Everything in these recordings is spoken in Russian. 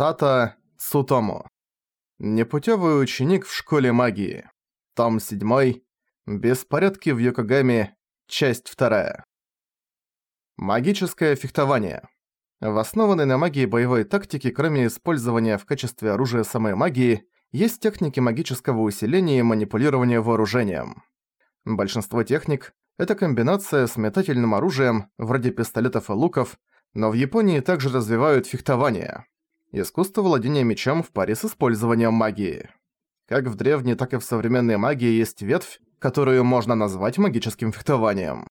Сата Сутому. Непутевый ученик в школе магии. Том 7. Беспорядки в Йокогаме. Часть 2. Магическое фехтование. В основанной на магии боевой тактике, кроме использования в качестве оружия самой магии, есть техники магического усиления и манипулирования вооружением. Большинство техник – это комбинация с метательным оружием, вроде пистолетов и луков, но в Японии также развивают фехтование – искусство владения мечом в паре с использованием магии. Как в древней, так и в современной магии есть ветвь, которую можно назвать магическим фехтованием.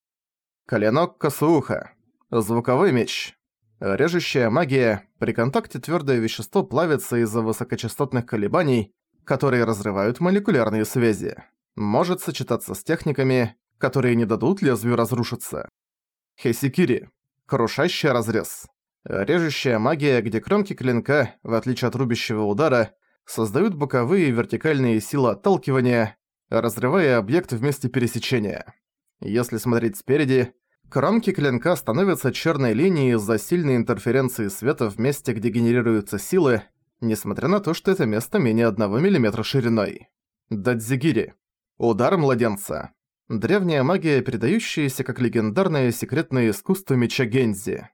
Коленок косууха. Звуковой меч. Режущая магия. При контакте твердое вещество плавится из-за высокочастотных колебаний, которые разрывают молекулярные связи. Может сочетаться с техниками, которые не дадут лезвию разрушиться. Хесикири. Крушащий разрез. Режущая магия, где кромки клинка, в отличие от рубящего удара, создают боковые и вертикальные силы отталкивания, разрывая объект в месте пересечения. Если смотреть спереди, кромки клинка становятся черной линией из-за сильной интерференции света в месте, где генерируются силы, несмотря на то, что это место менее 1 мм шириной. Дадзигири. Удар младенца. Древняя магия, передающаяся как легендарное секретное искусство меча Гензи.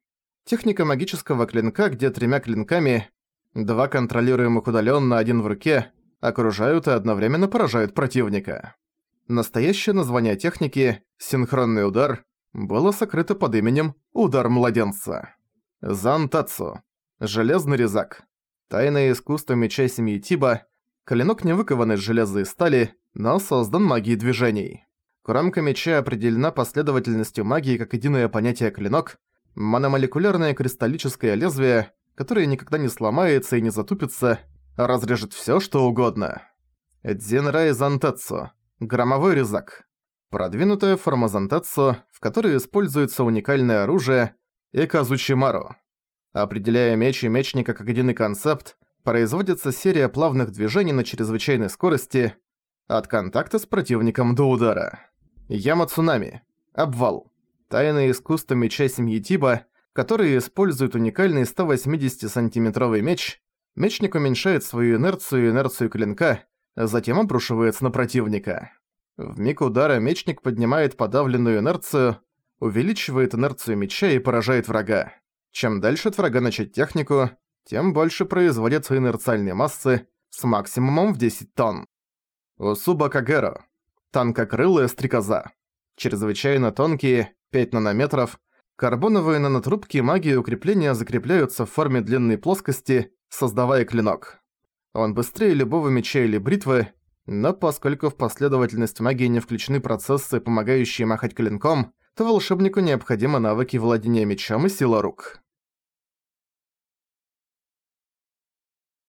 Техника магического клинка, где тремя клинками, два контролируемых удаленно, один в руке, окружают и одновременно поражают противника. Настоящее название техники «синхронный удар» было сокрыто под именем «удар младенца». Зантацу. Железный резак. Тайное искусство меча семьи Тиба. Клинок не выкован из железа и стали, но создан магией движений. Кромка меча определена последовательностью магии как единое понятие «клинок», Мономолекулярное кристаллическое лезвие, которое никогда не сломается и не затупится, разрежет всё, что угодно. Дзенрай Зантетсу. Громовой резак. Продвинутая форма Зантетсу, в которой используется уникальное оружие Эказучимару. Определяя меч и мечника как единый концепт, производится серия плавных движений на чрезвычайной скорости от контакта с противником до удара. Яма-цунами. Обвал. Тайное искусство меча семьи Тиба, который использует уникальный 180-сантиметровый меч, мечник уменьшает свою инерцию и инерцию клинка, затем обрушивается на противника. В миг удара мечник поднимает подавленную инерцию, увеличивает инерцию меча и поражает врага. Чем дальше от врага начать технику, тем больше производятся инерциальные массы с максимумом в 10 тонн. Усуба Кагеро. Танкокрылая стрекоза. Чрезвычайно тонкие, 5 нанометров, карбоновые нанотрубки магии укрепления закрепляются в форме длинной плоскости, создавая клинок. Он быстрее любого меча или бритвы, но поскольку в последовательность магии не включены процессы, помогающие махать клинком, то волшебнику необходимы навыки владения мечом и сила рук.